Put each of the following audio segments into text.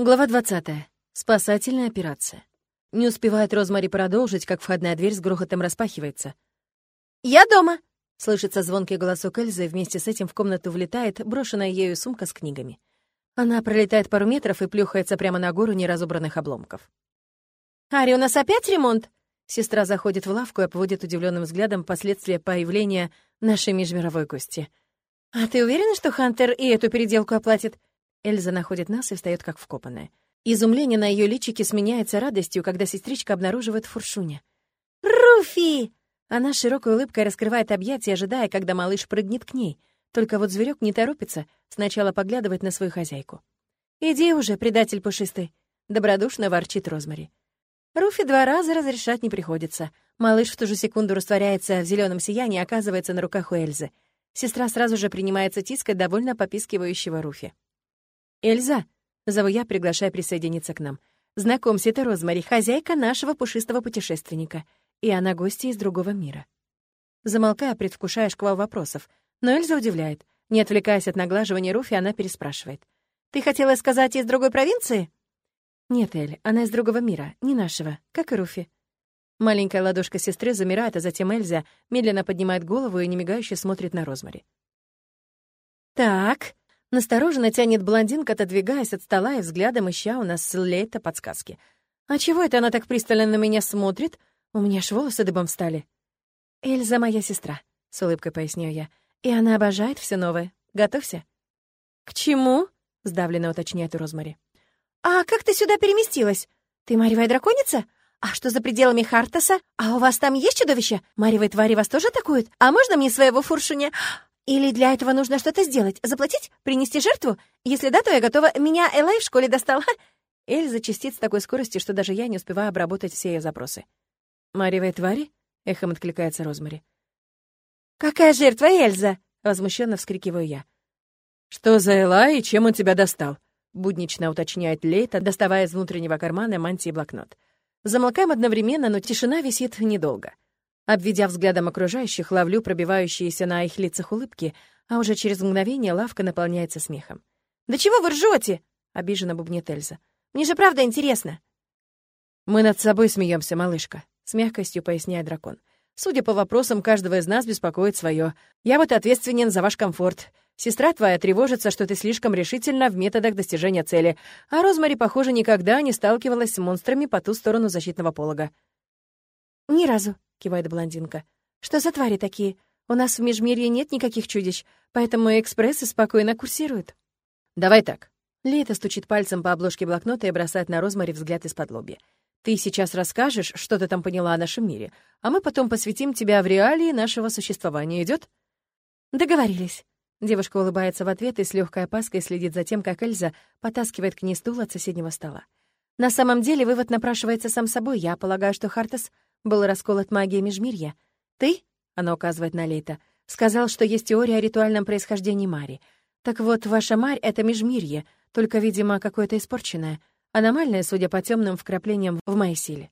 Глава 20. Спасательная операция. Не успевает Розмари продолжить, как входная дверь с грохотом распахивается. «Я дома!» — слышится звонкий голосок Эльзы, и вместе с этим в комнату влетает брошенная ею сумка с книгами. Она пролетает пару метров и плюхается прямо на гору неразобранных обломков. «Ари, у нас опять ремонт?» Сестра заходит в лавку и обводит удивленным взглядом последствия появления нашей межмировой гости. «А ты уверена, что Хантер и эту переделку оплатит?» Эльза находит нас и встает как вкопанная. Изумление на ее личике сменяется радостью, когда сестричка обнаруживает фуршуня. «Руфи!» Она широкой улыбкой раскрывает объятия, ожидая, когда малыш прыгнет к ней. Только вот зверек не торопится, сначала поглядывает на свою хозяйку. «Иди уже, предатель пушистый!» — добродушно ворчит Розмари. Руфи два раза разрешать не приходится. Малыш в ту же секунду растворяется в зеленом сиянии и оказывается на руках у Эльзы. Сестра сразу же принимается тискать довольно попискивающего Руфи. «Эльза!» — зову я, приглашая присоединиться к нам. «Знакомься, это Розмари, хозяйка нашего пушистого путешественника. И она гостья из другого мира». Замолкая, предвкушая шквал вопросов. Но Эльза удивляет. Не отвлекаясь от наглаживания Руфи, она переспрашивает. «Ты хотела сказать, из другой провинции?» «Нет, Эль, она из другого мира, не нашего, как и Руфи». Маленькая ладошка сестры замирает, а затем Эльза медленно поднимает голову и немигающе смотрит на Розмари. «Так», Настороженно тянет блондинка, отодвигаясь от стола и взглядом ища у нас с Лейта подсказки. «А чего это она так пристально на меня смотрит? У меня аж волосы дыбом встали». «Эльза моя сестра», — с улыбкой поясню я. «И она обожает все новое. Готовься». «К чему?» — сдавленно уточняет Розмари. «А как ты сюда переместилась? Ты Марьевая драконица? А что за пределами Хартаса? А у вас там есть чудовище? Марьевые твари вас тоже атакуют? А можно мне своего фуршуня? Или для этого нужно что-то сделать? Заплатить? Принести жертву? Если да, то я готова. Меня Элай в школе достал. Эльза чистит с такой скоростью, что даже я не успеваю обработать все ее запросы. «Марьевые твари?» — эхом откликается Розмари. «Какая жертва, Эльза?» — возмущенно вскрикиваю я. «Что за Элай и чем он тебя достал?» — буднично уточняет Лейта, доставая из внутреннего кармана мантии блокнот. Замолкаем одновременно, но тишина висит недолго. Обведя взглядом окружающих, ловлю пробивающиеся на их лицах улыбки, а уже через мгновение лавка наполняется смехом. «Да чего вы ржете?» — обиженно бубнит Эльза. «Мне же правда интересно». «Мы над собой смеемся, малышка», — с мягкостью поясняет дракон. «Судя по вопросам, каждого из нас беспокоит свое. Я вот ответственен за ваш комфорт. Сестра твоя тревожится, что ты слишком решительна в методах достижения цели, а Розмари, похоже, никогда не сталкивалась с монстрами по ту сторону защитного полога». «Ни разу», — кивает блондинка. «Что за твари такие? У нас в Межмирье нет никаких чудищ, поэтому экспрессы спокойно курсируют». «Давай так». Лейта стучит пальцем по обложке блокнота и бросает на Розмари взгляд из-под лобья. «Ты сейчас расскажешь, что ты там поняла о нашем мире, а мы потом посвятим тебя в реалии нашего существования. Идет? «Договорились». Девушка улыбается в ответ и с легкой опаской следит за тем, как Эльза потаскивает к ней стул от соседнего стола. На самом деле вывод напрашивается сам собой. Я полагаю, что Хартас был расколот магией Межмирья. Ты, — она указывает на Лейта, — сказал, что есть теория о ритуальном происхождении Мари. Так вот, ваша Марь — это Межмирье, только, видимо, какое-то испорченное, аномальное, судя по темным вкраплениям в моей силе.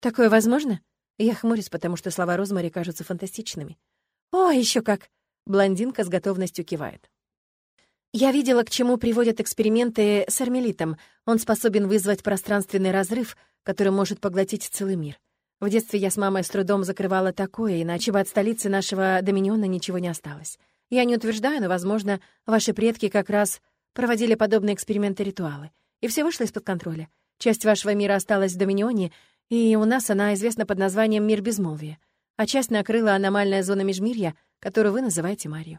Такое возможно? Я хмурюсь, потому что слова Розмари кажутся фантастичными. О, еще как! Блондинка с готовностью кивает. Я видела, к чему приводят эксперименты с армелитом. Он способен вызвать пространственный разрыв, который может поглотить целый мир. В детстве я с мамой с трудом закрывала такое, иначе бы от столицы нашего доминиона ничего не осталось. Я не утверждаю, но, возможно, ваши предки как раз проводили подобные эксперименты-ритуалы. И все вышло из-под контроля. Часть вашего мира осталась в доминионе, и у нас она известна под названием «Мир безмолвия», а часть накрыла аномальная зона межмирья, которую вы называете Марью.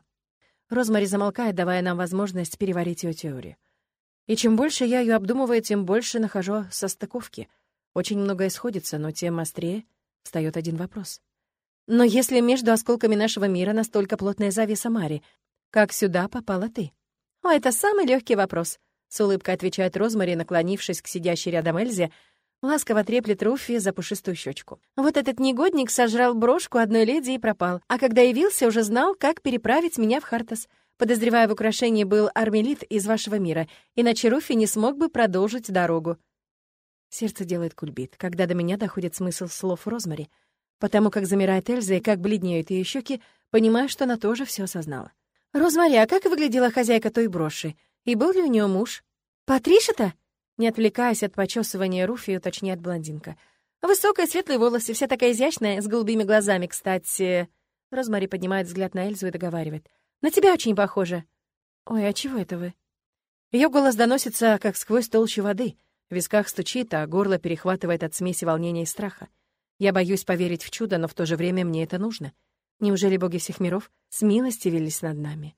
Розмари замолкает, давая нам возможность переварить ее теорию. И чем больше я ее обдумываю, тем больше нахожу состыковки — очень многое сходится, но тем острее встает один вопрос. Но если между осколками нашего мира настолько плотная завеса Мари, как сюда попала ты? О, это самый легкий вопрос, с улыбкой отвечает Розмари, наклонившись к сидящей рядом Эльзе, ласково треплет Руфи за пушистую щечку. Вот этот негодник сожрал брошку одной леди и пропал, а когда явился, уже знал, как переправить меня в Хартас. Подозревая в украшении был армелит из вашего мира, иначе Руфи не смог бы продолжить дорогу. Сердце делает кульбит, когда до меня доходит смысл слов Розмари. Потому как замирает Эльза и как бледнеют ее щеки, понимаю, что она тоже все осознала. «Розмари, а как выглядела хозяйка той броши? И был ли у нее муж?» «Патриша-то?» Не отвлекаясь от почесывания Руфи, уточняет блондинка. «Высокая, светлые волосы, вся такая изящная, с голубыми глазами, кстати...» Розмари поднимает взгляд на Эльзу и договаривает. «На тебя очень похоже». «Ой, а чего это вы?» Ее голос доносится, как сквозь толщу воды. В висках стучит, а горло перехватывает от смеси волнения и страха. Я боюсь поверить в чудо, но в то же время мне это нужно. Неужели боги всех миров с милости велись над нами?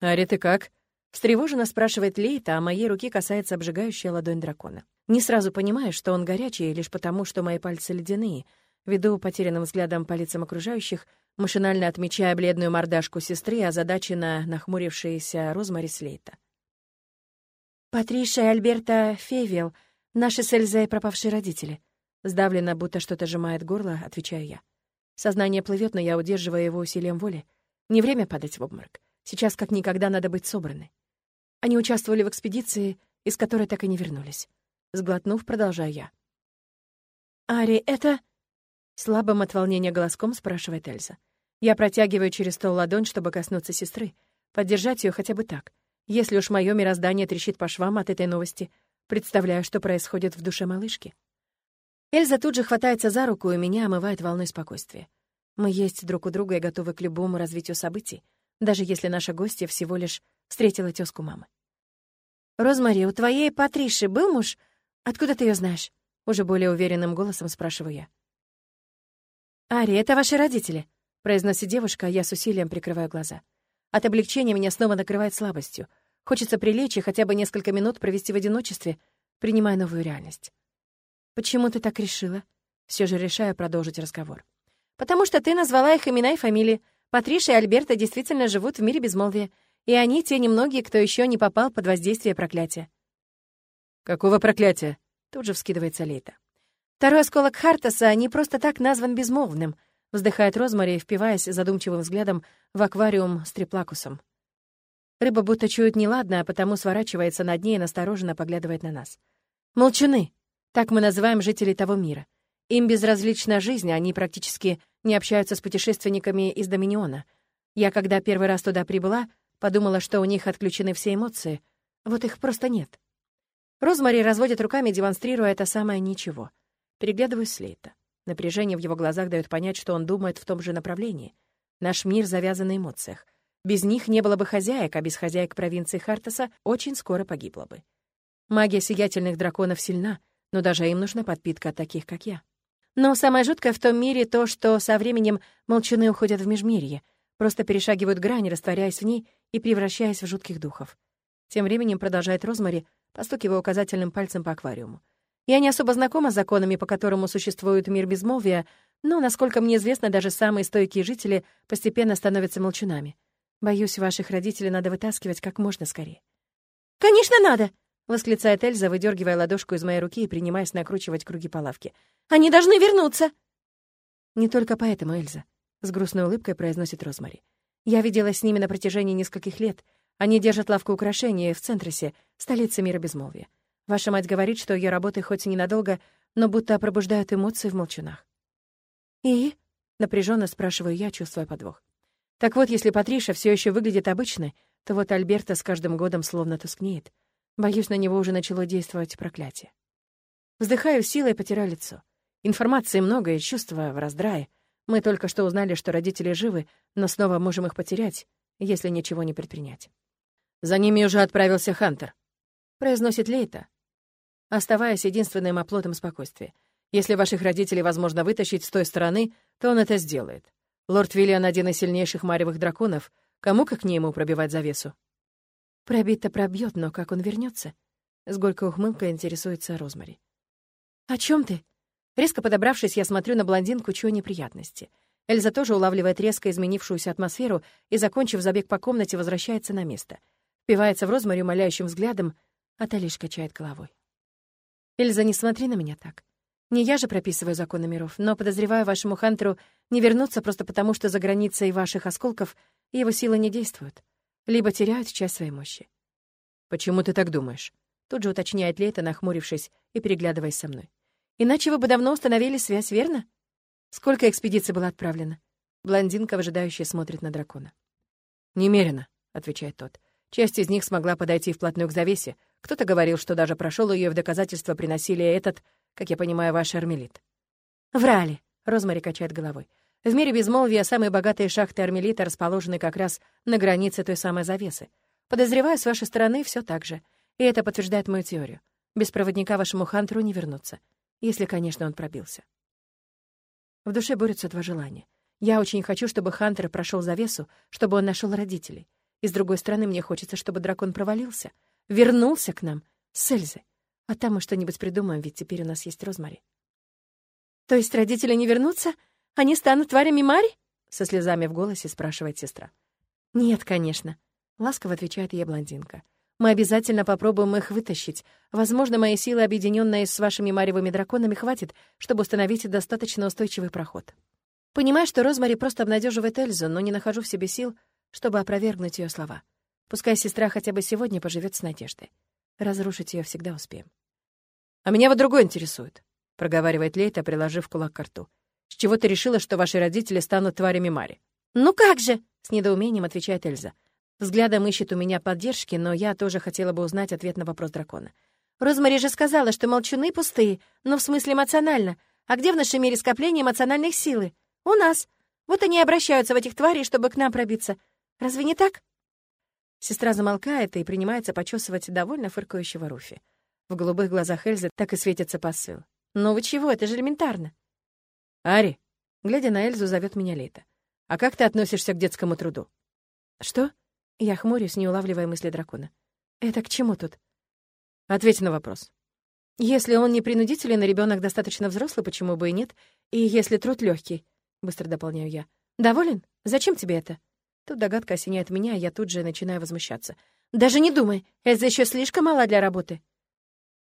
«Ари, ты как?» Встревоженно спрашивает Лейта, а моей руки касается обжигающая ладонь дракона. Не сразу понимаю, что он горячий, лишь потому, что мои пальцы ледяные. Веду потерянным взглядом по лицам окружающих, машинально отмечая бледную мордашку сестры, озадаченно нахмурившаяся Розмари Слейта. «Патриша и Альберта Фейвел, наши с Эльзой пропавшие родители». Сдавленно, будто что-то сжимает горло, отвечаю я. Сознание плывет, но я удерживаю его усилием воли. Не время падать в обморок. Сейчас как никогда надо быть собранной. Они участвовали в экспедиции, из которой так и не вернулись. Сглотнув, продолжаю я. «Ари, это...» Слабым от волнения голоском спрашивает Эльза. Я протягиваю через стол ладонь, чтобы коснуться сестры. Поддержать ее хотя бы так. Если уж мое мироздание трещит по швам от этой новости, представляю, что происходит в душе малышки. Эльза тут же хватается за руку и меня омывает волной спокойствия. Мы есть друг у друга и готовы к любому развитию событий, даже если наша гостья всего лишь встретила тёзку мамы. «Розмари, у твоей Патриши был муж? Откуда ты её знаешь?» Уже более уверенным голосом спрашиваю я. «Ари, это ваши родители», — произносит девушка, а я с усилием прикрываю глаза. От облегчения меня снова накрывает слабостью. Хочется прилечь и хотя бы несколько минут провести в одиночестве, принимая новую реальность. «Почему ты так решила?» Все же решаю продолжить разговор. «Потому что ты назвала их имена и фамилии. Патриша и Альберта действительно живут в мире безмолвия, и они те немногие, кто еще не попал под воздействие проклятия». «Какого проклятия?» Тут же вскидывается Лейта. «Второй осколок Хартаса не просто так назван безмолвным», вздыхает Розмари, впиваясь задумчивым взглядом в аквариум с триплакусом. Рыба будто чует неладное, а потому сворачивается над ней и настороженно поглядывает на нас. «Молчуны!» Так мы называем жителей того мира. Им безразлична жизнь, они практически не общаются с путешественниками из Доминиона. Я, когда первый раз туда прибыла, подумала, что у них отключены все эмоции. Вот их просто нет. Розмари разводит руками, демонстрируя это самое ничего. Переглядываюсь с Лейта. Напряжение в его глазах дает понять, что он думает в том же направлении. Наш мир завязан на эмоциях. Без них не было бы хозяек, а без хозяек провинции Хартаса очень скоро погибла бы. Магия сиятельных драконов сильна, но даже им нужна подпитка от таких, как я. Но самое жуткое в том мире то, что со временем молчуны уходят в межмирье, просто перешагивают грань, растворяясь в ней и превращаясь в жутких духов. Тем временем продолжает Розмари, постукивая указательным пальцем по аквариуму. Я не особо знакома с законами, по которому существует мир безмолвия, но, насколько мне известно, даже самые стойкие жители постепенно становятся молчунами. Боюсь, ваших родителей надо вытаскивать как можно скорее. «Конечно, надо!» восклицает Эльза, выдергивая ладошку из моей руки и принимаясь накручивать круги по лавке. «Они должны вернуться!» «Не только поэтому, Эльза», — с грустной улыбкой произносит Розмари. «Я виделась с ними на протяжении нескольких лет. Они держат лавку украшений в Центросе, столице мира безмолвия. Ваша мать говорит, что ее работы хоть и ненадолго, но будто пробуждают эмоции в молчунах». «И?» — напряженно спрашиваю я, чувствуя подвох. Так вот, если Патриша все еще выглядит обычной, то вот Альберта с каждым годом словно тускнеет. Боюсь, на него уже начало действовать проклятие. Вздыхаю силой потираю лицо. Информации много и чувства в раздрае. Мы только что узнали, что родители живы, но снова можем их потерять, если ничего не предпринять. «За ними уже отправился Хантер», — произносит Лейта, оставаясь единственным оплотом спокойствия. «Если ваших родителей возможно вытащить с той стороны, то он это сделает. Лорд Виллиан — один из сильнейших маревых драконов. Кому как не ему пробивать завесу?» Пробить-то пробьет, но как он вернется? С горькой ухмылкой интересуется Розмари. «О чем ты?» Резко подобравшись, я смотрю на блондинку, чьи неприятности. Эльза тоже улавливает резко изменившуюся атмосферу и, закончив забег по комнате, возвращается на место. Впивается в Розмари умоляющим взглядом, а та лишь качает головой. «Эльза, не смотри на меня так. Не я же прописываю законы миров, но подозреваю вашему Хантеру не вернуться просто потому, что за границей ваших осколков его силы не действуют либо теряют часть своей мощи. «Почему ты так думаешь?» Тут же уточняет Лейта, нахмурившись и переглядываясь со мной. «Иначе вы бы давно установили связь, верно? Сколько экспедиций было отправлено?» Блондинка, выжидающая, смотрит на дракона. «Немерено», — отвечает тот. «Часть из них смогла подойти вплотную к завесе, Кто-то говорил, что даже прошел ее в доказательство приносили этот, как я понимаю, ваш армелит. Врали. Розмари качает головой. В мире безмолвия самые богатые шахты армелита расположены как раз на границе той самой завесы. Подозреваю, с вашей стороны все так же. И это подтверждает мою теорию. Без проводника вашему Хантеру не вернуться. Если, конечно, он пробился. В душе борются два желания. Я очень хочу, чтобы Хантер прошел завесу, чтобы он нашел родителей. И с другой стороны, мне хочется, чтобы дракон провалился, вернулся к нам с Эльзой. А там мы что-нибудь придумаем, ведь теперь у нас есть Розмари. То есть родители не вернутся? Они станут тварями Мари? Со слезами в голосе спрашивает сестра. Нет, конечно. Ласково отвечает ей блондинка. Мы обязательно попробуем их вытащить. Возможно, моей силы, объединенной с вашими маревыми драконами, хватит, чтобы установить достаточно устойчивый проход. Понимаю, что Розмари просто обнадеживает Эльзу, но не нахожу в себе сил, чтобы опровергнуть ее слова. Пускай сестра хотя бы сегодня поживет с надеждой. Разрушить ее всегда успеем. «А меня вот другое интересует», — проговаривает Лейта, приложив кулак к рту. «С чего ты решила, что ваши родители станут тварями Мари?» «Ну как же!» — с недоумением отвечает Эльза. Взглядом ищет у меня поддержки, но я тоже хотела бы узнать ответ на вопрос дракона. «Розмари же сказала, что молчуны пустые, но в смысле эмоционально. А где в нашей мире скопление эмоциональных силы? У нас. Вот они обращаются в этих тварей, чтобы к нам пробиться. Разве не так?» Сестра замолкает и принимается почесывать довольно фыркающего Руфи. В голубых глазах Эльзы так и светится посыл. «Ну вы чего, это же элементарно!» «Ари!» Глядя на Эльзу, зовет меня Лейта. «А как ты относишься к детскому труду?» «Что?» Я хмурюсь, не улавливая мысли дракона. «Это к чему тут?» «Ответь на вопрос». «Если он не принудителен, и ребенок достаточно взрослый, почему бы и нет? И если труд легкий, быстро дополняю я. «Доволен? Зачем тебе это?» Тут догадка осеняет меня, я тут же начинаю возмущаться. «Даже не думай, это еще слишком мало для работы».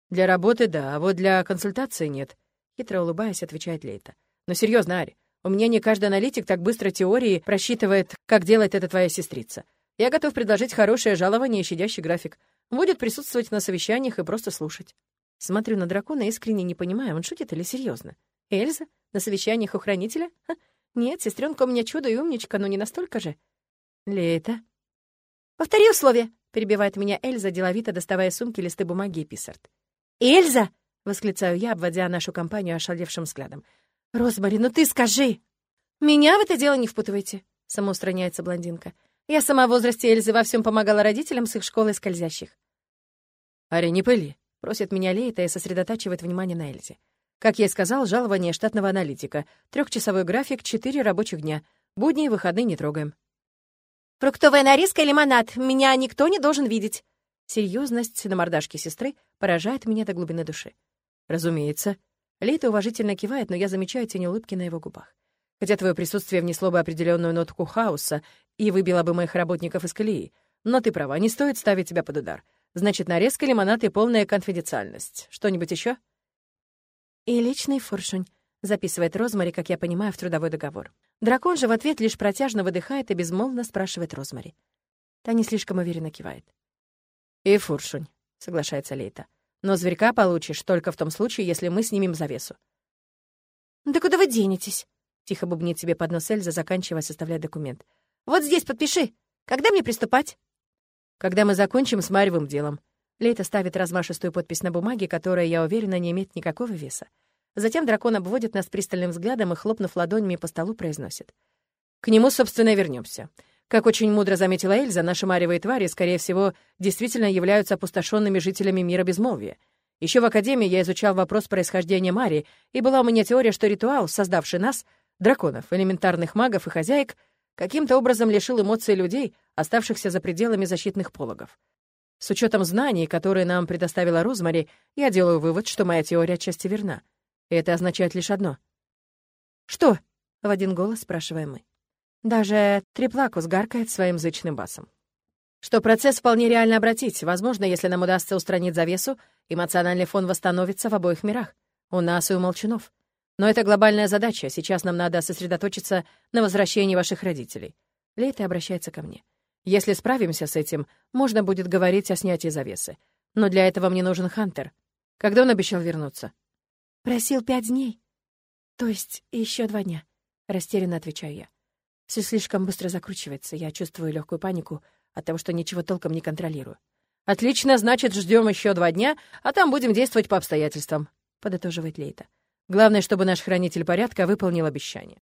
«Для работы — да, а вот для консультации нет», — хитро улыбаясь, отвечает Лейта. «Но серьезно, Ари, у меня не каждый аналитик так быстро теории просчитывает, как делает это твоя сестрица. Я готов предложить хорошее жалование и щадящий график. Будет присутствовать на совещаниях и просто слушать». Смотрю на дракона, искренне не понимаю, он шутит или серьезно. «Эльза? На совещаниях у хранителя? Ха. Нет, сестренка у меня чудо и умничка, но не настолько же. Лето. «Повтори условия», — перебивает меня Эльза, деловито доставая сумки, листы бумаги и писарт. «Эльза!» — восклицаю я, обводя нашу компанию ошалевшим взглядом. «Розмари, ну ты скажи!» «Меня в это дело не впутывайте», — самоустраняется блондинка. «Я сама в возрасте Эльзы во всем помогала родителям с их школой скользящих». «Ари, не пыли», — просит меня Лейта и сосредотачивает внимание на Эльзе. Как я и сказал, жалование штатного аналитика. Трехчасовой график, четыре рабочих дня. Будни и выходные не трогаем. «Фруктовая нарезка и лимонад. Меня никто не должен видеть». Серьезность на мордашке сестры поражает меня до глубины души. «Разумеется». Лейта уважительно кивает, но я замечаю тень улыбки на его губах. Хотя твое присутствие внесло бы определенную нотку хаоса и выбило бы моих работников из колеи. Но ты права, не стоит ставить тебя под удар. Значит, нарезка, лимонад и полная конфиденциальность. Что-нибудь еще? «И личный фуршунь», — записывает Розмари, как я понимаю, в трудовой договор. Дракон же в ответ лишь протяжно выдыхает и безмолвно спрашивает Розмари. Та не слишком уверенно кивает. «И фуршунь», — соглашается Лейта. «Но зверька получишь только в том случае, если мы снимем завесу». «Да куда вы денетесь?» — тихо бубнит себе под нос Эльза, заканчивая составлять документ. «Вот здесь подпиши. Когда мне приступать?» «Когда мы закончим с Марьевым делом». Лейта ставит размашистую подпись на бумаге, которая, я уверена, не имеет никакого веса. Затем дракон обводит нас пристальным взглядом и, хлопнув ладонями по столу, произносит. «К нему, собственно, вернемся. Как очень мудро заметила Эльза, наши маревые твари, скорее всего, действительно являются опустошенными жителями мира безмолвия. Еще в Академии я изучал вопрос происхождения Мари, и была у меня теория, что ритуал, создавший нас, драконов, элементарных магов и хозяек, каким-то образом лишил эмоций людей, оставшихся за пределами защитных пологов. С учетом знаний, которые нам предоставила Розмари, я делаю вывод, что моя теория отчасти верна — это означает лишь одно. «Что?» — в один голос спрашиваем мы. Даже Триплакус гаркает своим зычным басом. Что процесс вполне реально обратить. Возможно, если нам удастся устранить завесу, эмоциональный фон восстановится в обоих мирах. У нас и у молчунов. Но это глобальная задача. Сейчас нам надо сосредоточиться на возвращении ваших родителей. Лейта обращается ко мне. Если справимся с этим, можно будет говорить о снятии завесы. Но для этого мне нужен Хантер. Когда он обещал вернуться? Просил пять дней. То есть еще два дня. Растерянно отвечаю я. Все слишком быстро закручивается. Я чувствую легкую панику от того, что ничего толком не контролирую. «Отлично, значит, ждем еще два дня, а там будем действовать по обстоятельствам», — подытоживает Лейта. «Главное, чтобы наш хранитель порядка выполнил обещание».